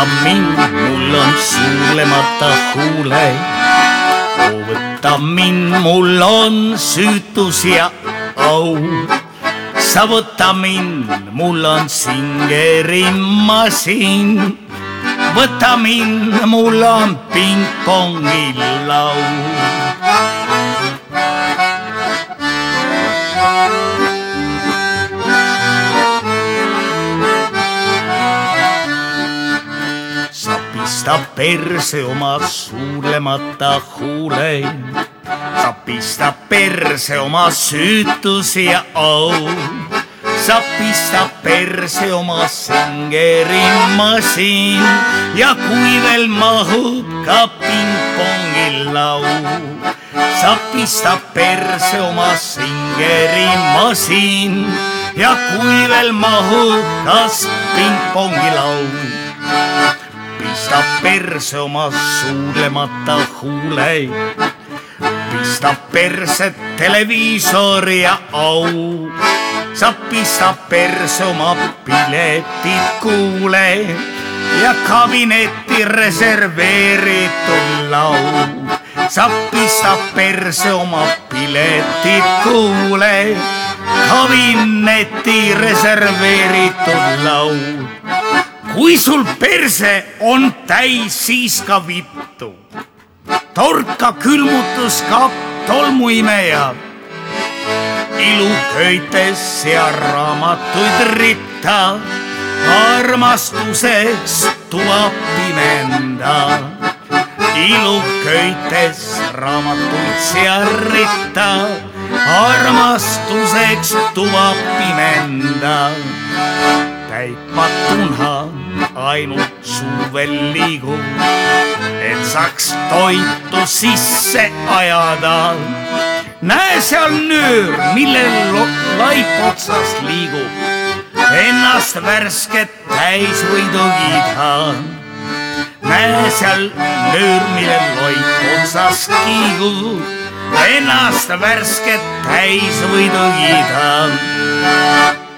anna mind, mul on suulemata huule. oo võta mind, mul on süütus ja au. sa võta mind, mul on singerimma sind. võta mind, mul on pingpongilaul. Sa pista perse oma suulemata huule. sa pista perse oma süütus ja au. sa pista perse oma singerimasin ja kui veel mahub ka pingpongilaud. sa pista perse oma singerimasin ja kui veel mahub kas pingpongilaud pista perse oma suulemata huule. pista perse televiisor ja au. sa pista perse oma piletid kuule ja kabinetti reserveeritud laud. sa pista perse oma piletid kuule, kabinetti reserveeritud laud kui sul perse on täis, siis ka vittu. torka külmutuskapp, tolmuimeja, iluköites ja raamatuid ritta, armastuseks tuba pimenda. iluköites raamatuid seal ritta, armastuseks tuba pimenda täitma tunha ainult suvel liigub, et saaks toitu sisse ajada. näe seal nöör, millel laip otsas liigub, ennast värsket täis võidukida. näe seal nöör, millel loip otsas kiigub, ennast värsket täis võidukida